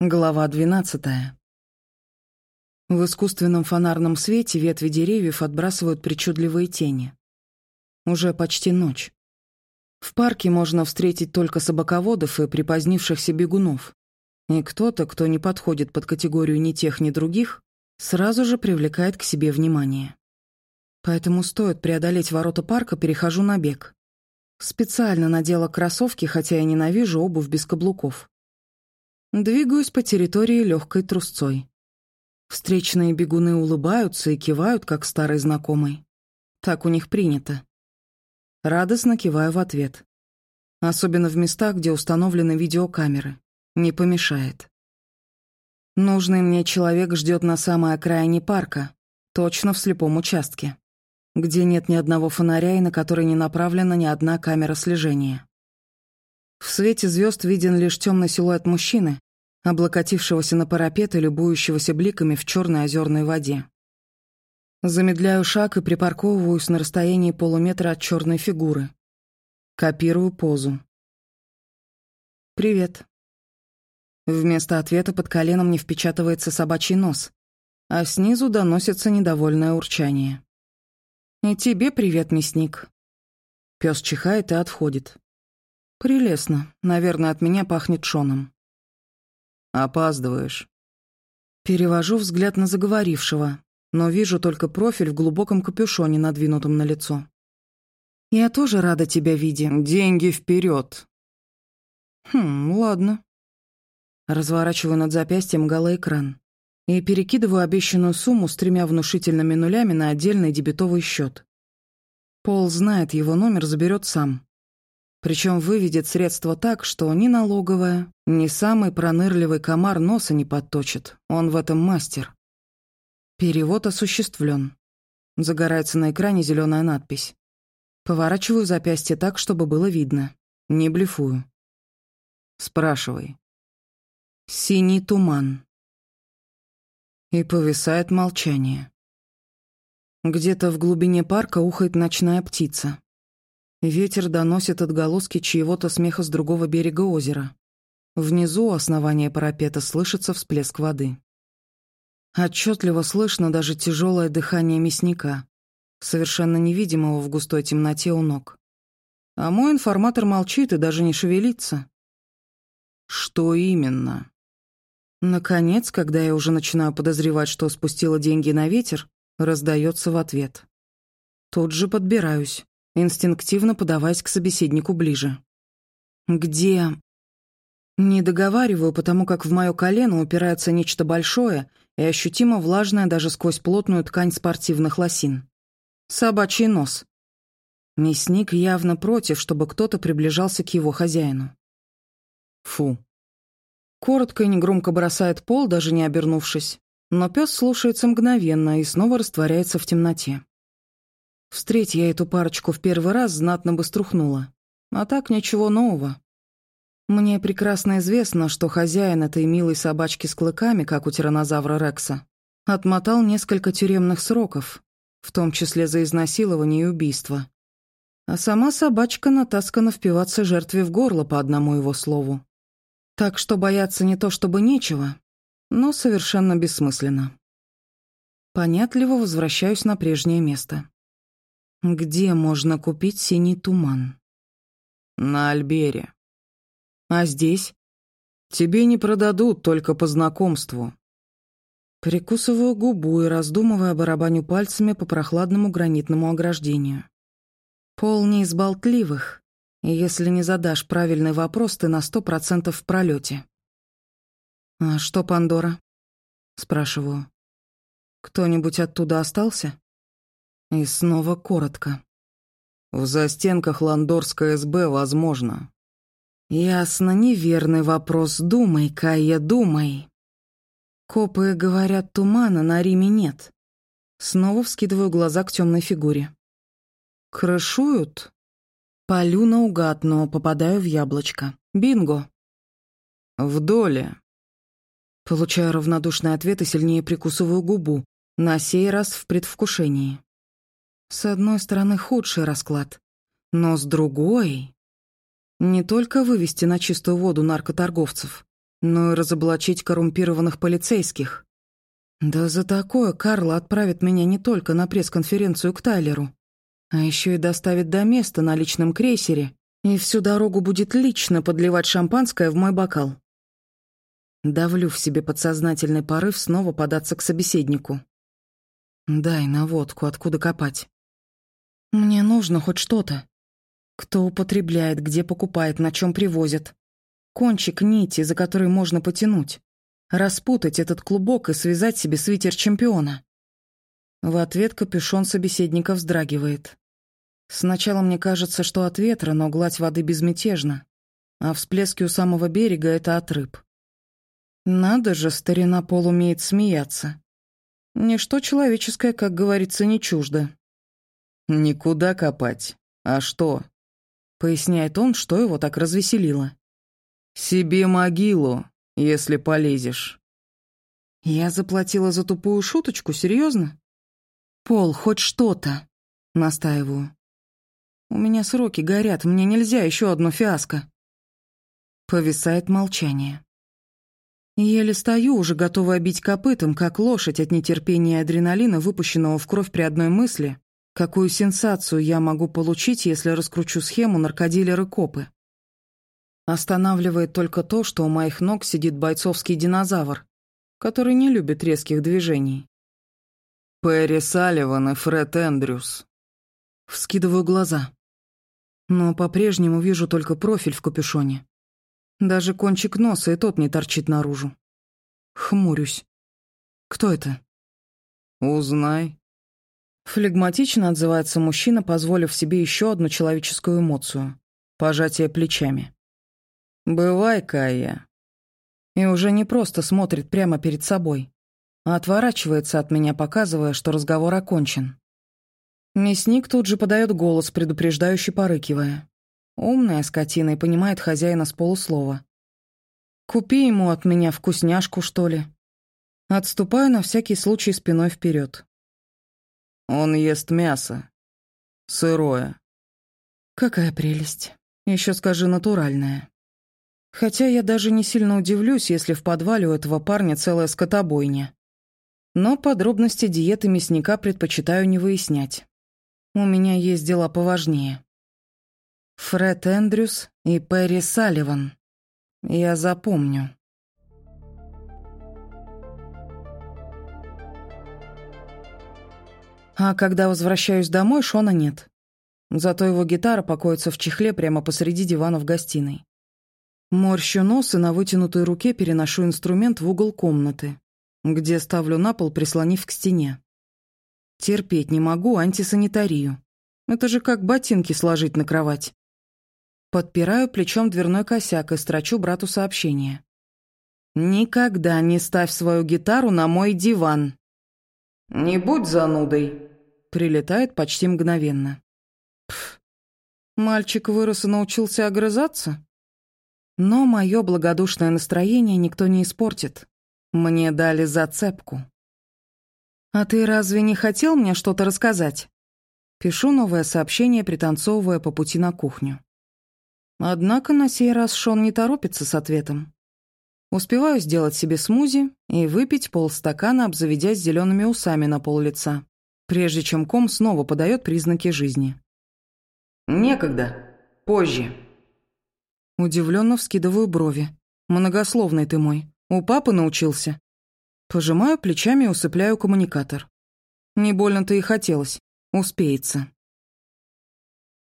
Глава двенадцатая. В искусственном фонарном свете ветви деревьев отбрасывают причудливые тени. Уже почти ночь. В парке можно встретить только собаководов и припозднившихся бегунов. И кто-то, кто не подходит под категорию ни тех, ни других, сразу же привлекает к себе внимание. Поэтому стоит преодолеть ворота парка, перехожу на бег. Специально надела кроссовки, хотя я ненавижу обувь без каблуков. Двигаюсь по территории легкой трусцой. Встречные бегуны улыбаются и кивают, как старый знакомый. Так у них принято. Радостно киваю в ответ. Особенно в местах, где установлены видеокамеры. Не помешает. Нужный мне человек ждет на самой окраине парка, точно в слепом участке, где нет ни одного фонаря и на который не направлена ни одна камера слежения. В свете звезд виден лишь темный силуэт мужчины, облокотившегося на парапет и любующегося бликами в черной озерной воде. Замедляю шаг и припарковываюсь на расстоянии полуметра от черной фигуры. Копирую позу. «Привет». Вместо ответа под коленом не впечатывается собачий нос, а снизу доносится недовольное урчание. «И тебе привет, мясник». Пес чихает и отходит. «Прелестно. Наверное, от меня пахнет шоном». «Опаздываешь». Перевожу взгляд на заговорившего, но вижу только профиль в глубоком капюшоне, надвинутом на лицо. «Я тоже рада тебя видеть. Деньги вперед. «Хм, ладно». Разворачиваю над запястьем галоэкран и перекидываю обещанную сумму с тремя внушительными нулями на отдельный дебетовый счет. Пол знает его номер, заберет сам. Причем выведет средства так, что ни налоговая, ни самый пронырливый комар носа не подточит. Он в этом мастер. Перевод осуществлен. Загорается на экране зеленая надпись. Поворачиваю запястье так, чтобы было видно. Не блефую. Спрашивай. Синий туман. И повисает молчание. Где-то в глубине парка ухает ночная птица. Ветер доносит отголоски чьего-то смеха с другого берега озера. Внизу у основания парапета слышится всплеск воды. Отчетливо слышно даже тяжелое дыхание мясника, совершенно невидимого в густой темноте у ног. А мой информатор молчит и даже не шевелится. Что именно? Наконец, когда я уже начинаю подозревать, что спустила деньги на ветер, раздается в ответ. Тут же подбираюсь инстинктивно подаваясь к собеседнику ближе. «Где?» Не договариваю, потому как в мое колено упирается нечто большое и ощутимо влажное даже сквозь плотную ткань спортивных лосин. Собачий нос. Мясник явно против, чтобы кто-то приближался к его хозяину. Фу. Коротко и негромко бросает пол, даже не обернувшись, но пес слушается мгновенно и снова растворяется в темноте. Встреть я эту парочку в первый раз, знатно бы струхнула. А так ничего нового. Мне прекрасно известно, что хозяин этой милой собачки с клыками, как у тиранозавра Рекса, отмотал несколько тюремных сроков, в том числе за изнасилование и убийство. А сама собачка натаскана впиваться жертве в горло по одному его слову. Так что бояться не то чтобы нечего, но совершенно бессмысленно. Понятливо возвращаюсь на прежнее место. Где можно купить синий туман? На Альбере. А здесь? Тебе не продадут, только по знакомству. Прикусываю губу и раздумывая барабаню пальцами по прохладному гранитному ограждению. Пол не из болтливых, и если не задашь правильный вопрос, ты на сто процентов в пролете. «А что, Пандора?» — спрашиваю. «Кто-нибудь оттуда остался?» И снова коротко. В застенках Ландорской СБ возможно. Ясно, неверный вопрос. Думай, Кая, думай. Копы говорят, тумана на Риме нет. Снова вскидываю глаза к темной фигуре. Крышуют? Полю наугад, но попадаю в яблочко. Бинго. В доле. Получаю равнодушный ответ и сильнее прикусываю губу, на сей раз в предвкушении. С одной стороны, худший расклад, но с другой... Не только вывести на чистую воду наркоторговцев, но и разоблачить коррумпированных полицейских. Да за такое Карла отправит меня не только на пресс-конференцию к Тайлеру, а еще и доставит до места на личном крейсере и всю дорогу будет лично подливать шампанское в мой бокал. Давлю в себе подсознательный порыв снова податься к собеседнику. Дай наводку, откуда копать. Мне нужно хоть что-то. Кто употребляет, где покупает, на чем привозят. Кончик нити, за который можно потянуть. Распутать этот клубок и связать себе свитер чемпиона. В ответ капюшон собеседника вздрагивает. Сначала мне кажется, что от ветра, но гладь воды безмятежна, а всплески у самого берега — это от рыб. Надо же, старина Пол умеет смеяться. Ничто человеческое, как говорится, не чуждо. «Никуда копать. А что?» — поясняет он, что его так развеселило. «Себе могилу, если полезешь». Я заплатила за тупую шуточку, серьезно? «Пол, хоть что-то», — настаиваю. У меня сроки горят, мне нельзя еще одно фиаско. Повисает молчание. Еле стою, уже готовая бить копытом, как лошадь от нетерпения и адреналина, выпущенного в кровь при одной мысли, какую сенсацию я могу получить, если раскручу схему наркодилеры-копы. Останавливает только то, что у моих ног сидит бойцовский динозавр, который не любит резких движений. Перри Салливан и Фред Эндрюс. Вскидываю глаза но по-прежнему вижу только профиль в капюшоне. Даже кончик носа и тот не торчит наружу. Хмурюсь. Кто это? Узнай. Флегматично отзывается мужчина, позволив себе еще одну человеческую эмоцию — пожатие плечами. «Бывай, Кая». И уже не просто смотрит прямо перед собой, а отворачивается от меня, показывая, что разговор окончен. Мясник тут же подает голос, предупреждающий порыкивая. Умная скотина и понимает хозяина с полуслова. «Купи ему от меня вкусняшку, что ли?» Отступаю на всякий случай спиной вперед. «Он ест мясо. Сырое». «Какая прелесть. Еще скажи, натуральное. Хотя я даже не сильно удивлюсь, если в подвале у этого парня целая скотобойня. Но подробности диеты мясника предпочитаю не выяснять. У меня есть дела поважнее. Фред Эндрюс и Перри Салливан. Я запомню. А когда возвращаюсь домой, Шона нет. Зато его гитара покоится в чехле прямо посреди дивана в гостиной. Морщу нос и на вытянутой руке переношу инструмент в угол комнаты, где ставлю на пол, прислонив к стене. Терпеть не могу антисанитарию. Это же как ботинки сложить на кровать. Подпираю плечом дверной косяк и строчу брату сообщение. «Никогда не ставь свою гитару на мой диван». «Не будь занудой», — прилетает почти мгновенно. Пф, мальчик вырос и научился огрызаться? Но мое благодушное настроение никто не испортит. Мне дали зацепку. «А ты разве не хотел мне что-то рассказать?» Пишу новое сообщение, пританцовывая по пути на кухню. Однако на сей раз Шон не торопится с ответом. Успеваю сделать себе смузи и выпить полстакана, обзаведясь зелеными усами на пол лица, прежде чем ком снова подает признаки жизни. «Некогда. Позже». Удивленно вскидываю брови. «Многословный ты мой. У папы научился?» Пожимаю плечами и усыпляю коммуникатор. Не больно-то и хотелось. Успеется.